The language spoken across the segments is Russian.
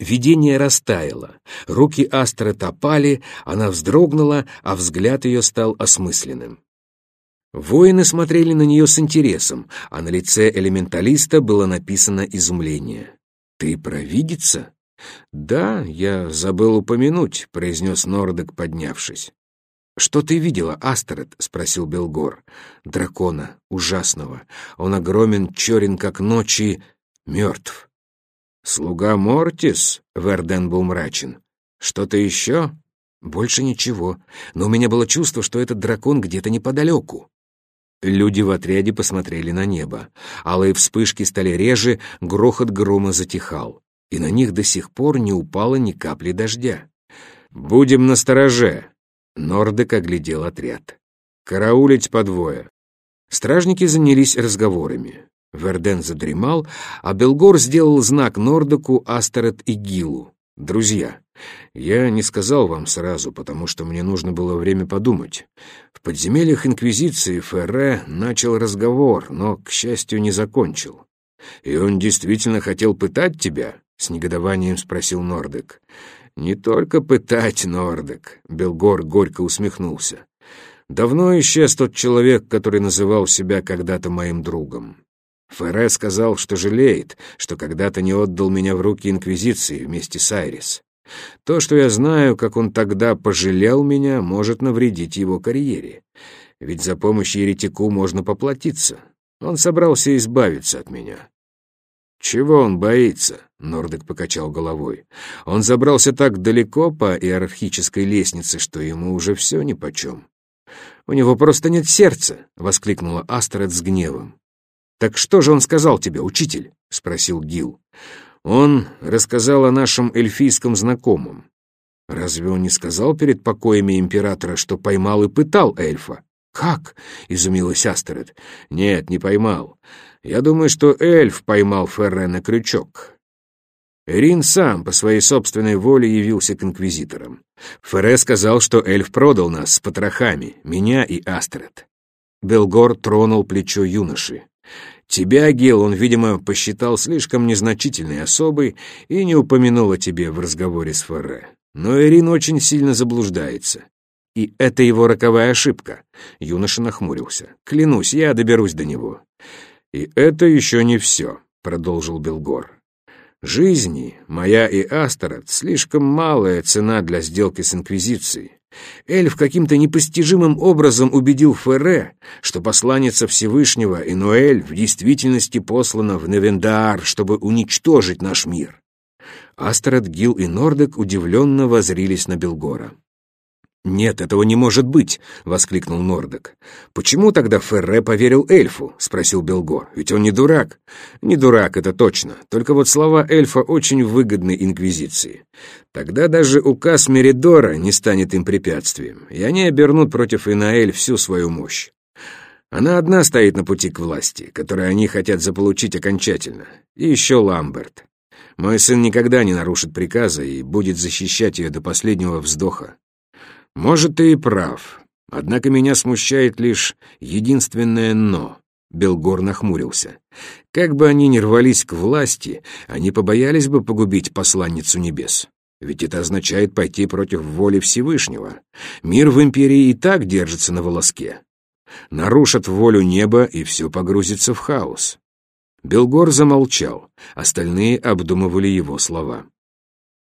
Видение растаяло, руки Астры опали, она вздрогнула, а взгляд ее стал осмысленным. Воины смотрели на нее с интересом, а на лице элементалиста было написано изумление. «Ты провидица?» «Да, я забыл упомянуть», — произнес Нордек, поднявшись. «Что ты видела, Астерет?» — спросил Белгор. «Дракона, ужасного. Он огромен, черен, как ночи, мертв». «Слуга Мортис?» — Верден был мрачен. «Что-то еще?» «Больше ничего. Но у меня было чувство, что этот дракон где-то неподалеку». Люди в отряде посмотрели на небо. Алые вспышки стали реже, грохот грома затихал. И на них до сих пор не упало ни капли дождя. «Будем настороже!» Нордек оглядел отряд. «Караулить по двое». Стражники занялись разговорами. Верден задремал, а Белгор сделал знак Нордеку, Астерет и Гилу. «Друзья, я не сказал вам сразу, потому что мне нужно было время подумать. В подземельях Инквизиции Ферре начал разговор, но, к счастью, не закончил. И он действительно хотел пытать тебя?» — с негодованием спросил Нордек. «Не только пытать, Нордек», — Белгор горько усмехнулся. «Давно исчез тот человек, который называл себя когда-то моим другом. Ферре сказал, что жалеет, что когда-то не отдал меня в руки Инквизиции вместе с Айрис. То, что я знаю, как он тогда пожалел меня, может навредить его карьере. Ведь за помощь еретику можно поплатиться. Он собрался избавиться от меня. «Чего он боится?» — Нордек покачал головой. «Он забрался так далеко по иерархической лестнице, что ему уже все нипочем». «У него просто нет сердца!» — воскликнула Астрид с гневом. «Так что же он сказал тебе, учитель?» — спросил Гил. «Он рассказал о нашем эльфийском знакомом. Разве он не сказал перед покоями императора, что поймал и пытал эльфа?» «Как?» — изумилась Астерет. «Нет, не поймал. Я думаю, что эльф поймал Ферре на крючок. Рин сам по своей собственной воле явился к инквизиторам. Ферре сказал, что эльф продал нас с потрохами, меня и Астрид. Белгор тронул плечо юноши. Тебя, Гел, он, видимо, посчитал слишком незначительной особой и не упомянул о тебе в разговоре с Ферре. Но Ирин очень сильно заблуждается. И это его роковая ошибка. Юноша нахмурился. Клянусь, я доберусь до него. «И это еще не все», — продолжил Белгор. «Жизни, моя и Астерот, слишком малая цена для сделки с Инквизицией. Эльф каким-то непостижимым образом убедил Ферре, что посланница Всевышнего Инуэль в действительности послана в Невендар, чтобы уничтожить наш мир». Астерот, Гил и Нордек удивленно возрились на Белгора. «Нет, этого не может быть!» — воскликнул Нордек. «Почему тогда Ферре поверил эльфу?» — спросил Белгор. «Ведь он не дурак». «Не дурак, это точно. Только вот слова эльфа очень выгодны Инквизиции. Тогда даже указ Меридора не станет им препятствием, и они обернут против Инаэль всю свою мощь. Она одна стоит на пути к власти, которую они хотят заполучить окончательно. И еще Ламберт. Мой сын никогда не нарушит приказа и будет защищать ее до последнего вздоха. Может, ты и прав. Однако меня смущает лишь единственное «но». Белгор нахмурился. Как бы они ни рвались к власти, они побоялись бы погубить посланницу небес. Ведь это означает пойти против воли Всевышнего. Мир в империи и так держится на волоске. Нарушат волю неба, и все погрузится в хаос. Белгор замолчал, остальные обдумывали его слова.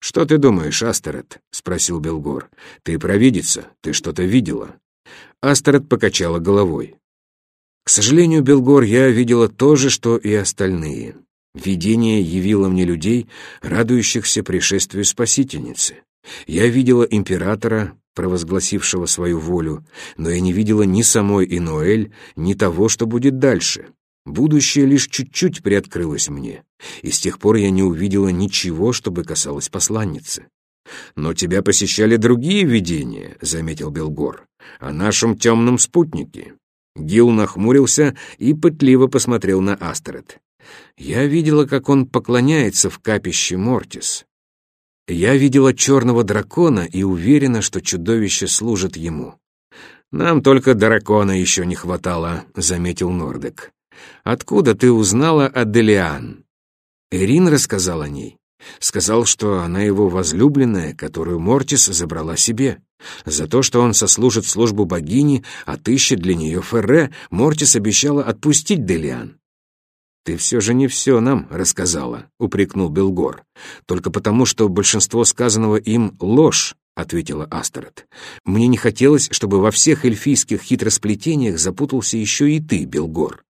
«Что ты думаешь, Астерет?» — спросил Белгор. «Ты провидица, ты что-то видела?» Астерет покачала головой. «К сожалению, Белгор, я видела то же, что и остальные. Видение явило мне людей, радующихся пришествию Спасительницы. Я видела императора, провозгласившего свою волю, но я не видела ни самой Инуэль, ни того, что будет дальше. Будущее лишь чуть-чуть приоткрылось мне, и с тех пор я не увидела ничего, чтобы касалось посланницы. «Но тебя посещали другие видения», — заметил Белгор, — «о нашем темном спутнике». Гил нахмурился и пытливо посмотрел на Астерет. «Я видела, как он поклоняется в капище Мортис. Я видела черного дракона и уверена, что чудовище служит ему». «Нам только дракона еще не хватало», — заметил Нордек. Откуда ты узнала о Делиан?» Эрин рассказал о ней. Сказал, что она его возлюбленная, которую Мортис забрала себе. За то, что он сослужит службу богини, отыщет для нее Ферре, Мортис обещала отпустить Делиан. «Ты все же не все нам рассказала», — упрекнул Белгор. «Только потому, что большинство сказанного им — ложь», — ответила Астерет. «Мне не хотелось, чтобы во всех эльфийских хитросплетениях запутался еще и ты, Белгор».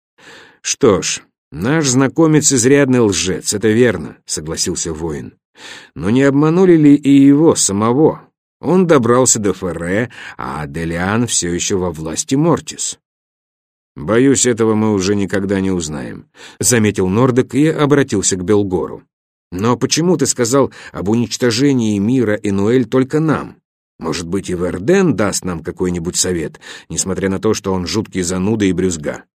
«Что ж, наш знакомец изрядный лжец, это верно», — согласился воин. «Но не обманули ли и его самого? Он добрался до Ферре, а Делиан все еще во власти Мортис». «Боюсь, этого мы уже никогда не узнаем», — заметил Нордек и обратился к Белгору. «Но почему ты сказал об уничтожении мира Энуэль только нам? Может быть, и Верден даст нам какой-нибудь совет, несмотря на то, что он жуткий зануда и брюзга?»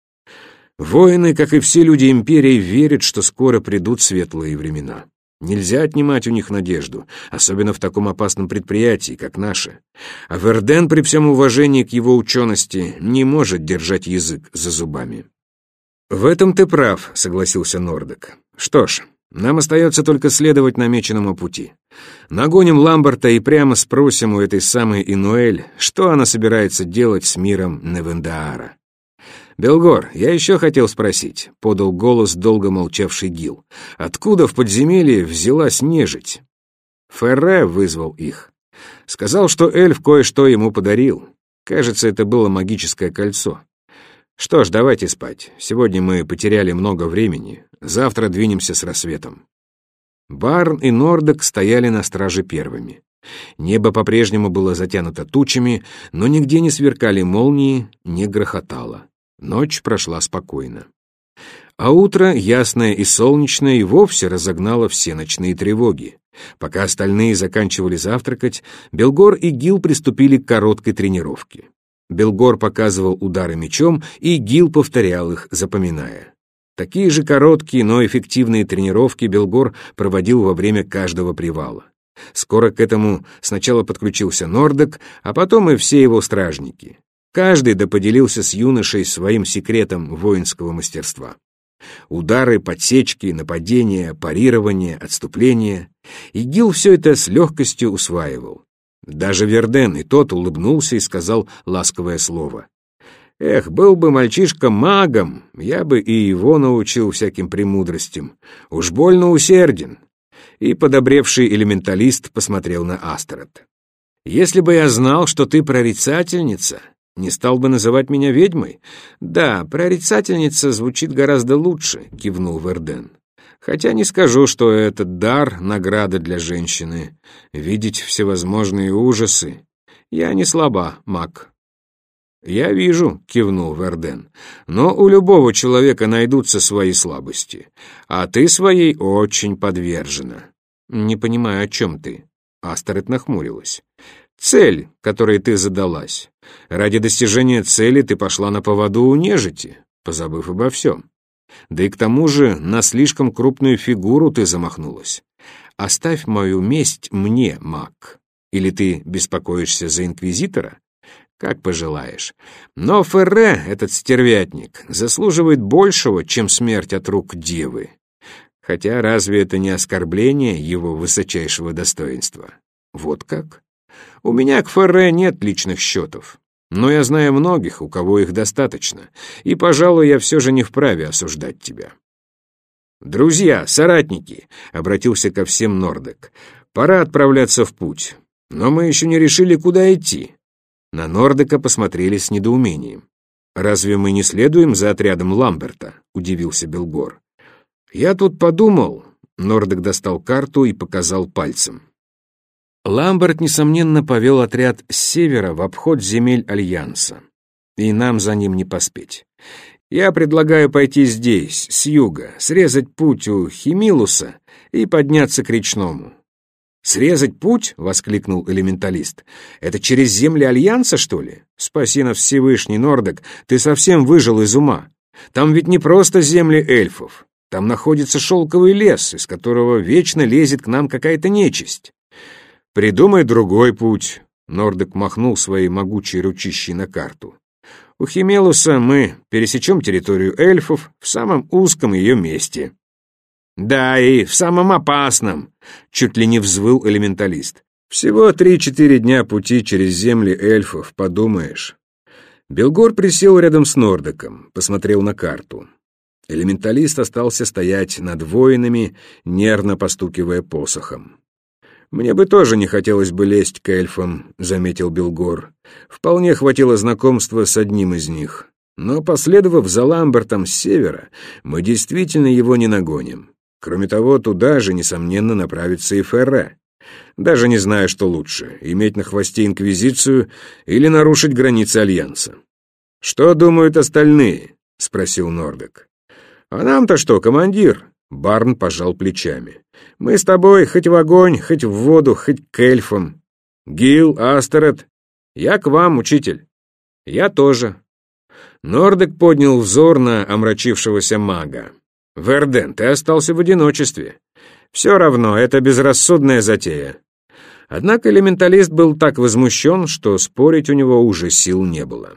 Воины, как и все люди Империи, верят, что скоро придут светлые времена. Нельзя отнимать у них надежду, особенно в таком опасном предприятии, как наше. А Верден, при всем уважении к его учености, не может держать язык за зубами. «В этом ты прав», — согласился Нордек. «Что ж, нам остается только следовать намеченному пути. Нагоним Ламберта и прямо спросим у этой самой Инуэль, что она собирается делать с миром Невендаара. «Белгор, я еще хотел спросить», — подал голос долго молчавший Гил. «Откуда в подземелье взялась нежить?» Ферре вызвал их. Сказал, что эльф кое-что ему подарил. Кажется, это было магическое кольцо. Что ж, давайте спать. Сегодня мы потеряли много времени. Завтра двинемся с рассветом. Барн и Нордек стояли на страже первыми. Небо по-прежнему было затянуто тучами, но нигде не сверкали молнии, не грохотало. Ночь прошла спокойно. А утро, ясное и солнечное, и вовсе разогнало все ночные тревоги. Пока остальные заканчивали завтракать, Белгор и Гил приступили к короткой тренировке. Белгор показывал удары мечом, и Гил повторял их, запоминая. Такие же короткие, но эффективные тренировки Белгор проводил во время каждого привала. Скоро к этому сначала подключился Нордек, а потом и все его стражники. Каждый да поделился с юношей своим секретом воинского мастерства. Удары, подсечки, нападения, парирование, отступление. И Гил все это с легкостью усваивал. Даже Верден и тот улыбнулся и сказал ласковое слово. «Эх, был бы мальчишка магом, я бы и его научил всяким премудростям. Уж больно усерден». И подобревший элементалист посмотрел на Астерот. «Если бы я знал, что ты прорицательница, не стал бы называть меня ведьмой? Да, прорицательница звучит гораздо лучше, кивнул Верден. Хотя не скажу, что этот дар — награда для женщины. Видеть всевозможные ужасы. Я не слаба, маг. «Я вижу», — кивнул Верден, — «но у любого человека найдутся свои слабости, а ты своей очень подвержена». «Не понимаю, о чем ты?» Астерет нахмурилась. Цель, которой ты задалась. Ради достижения цели ты пошла на поводу у нежити, позабыв обо всем. Да и к тому же на слишком крупную фигуру ты замахнулась. Оставь мою месть мне, маг. Или ты беспокоишься за инквизитора? Как пожелаешь. Но Ферре, этот стервятник, заслуживает большего, чем смерть от рук девы. Хотя разве это не оскорбление его высочайшего достоинства? Вот как? У меня к Ферре нет личных счетов. Но я знаю многих, у кого их достаточно, и, пожалуй, я все же не вправе осуждать тебя. «Друзья, соратники», — обратился ко всем Нордек, — «пора отправляться в путь. Но мы еще не решили, куда идти». На Нордека посмотрели с недоумением. «Разве мы не следуем за отрядом Ламберта?» — удивился Белгор. «Я тут подумал...» — Нордек достал карту и показал пальцем. Ламберт, несомненно, повел отряд с севера в обход земель Альянса. И нам за ним не поспеть. Я предлагаю пойти здесь, с юга, срезать путь у Химилуса и подняться к речному. «Срезать путь?» — воскликнул элементалист. «Это через земли Альянса, что ли? Спаси нас Всевышний, Нордек, ты совсем выжил из ума. Там ведь не просто земли эльфов. Там находится шелковый лес, из которого вечно лезет к нам какая-то нечисть. «Придумай другой путь», — Нордек махнул своей могучей ручищей на карту. «У Химелуса мы пересечем территорию эльфов в самом узком ее месте». «Да, и в самом опасном!» — чуть ли не взвыл элементалист. «Всего три-четыре дня пути через земли эльфов, подумаешь». Белгор присел рядом с Нордеком, посмотрел на карту. Элементалист остался стоять над воинами, нервно постукивая посохом. «Мне бы тоже не хотелось бы лезть к эльфам», — заметил Белгор. «Вполне хватило знакомства с одним из них. Но, последовав за Ламбертом с севера, мы действительно его не нагоним. Кроме того, туда же, несомненно, направится и Ферре. Даже не знаю, что лучше — иметь на хвосте Инквизицию или нарушить границы Альянса. «Что думают остальные?» — спросил Нордек. «А нам-то что, командир?» — Барн пожал плечами. «Мы с тобой хоть в огонь, хоть в воду, хоть к эльфам. Гил, Астерет, я к вам, учитель». «Я тоже». Нордек поднял взор на омрачившегося мага. «Верден, ты остался в одиночестве. Все равно, это безрассудная затея». Однако элементалист был так возмущен, что спорить у него уже сил не было.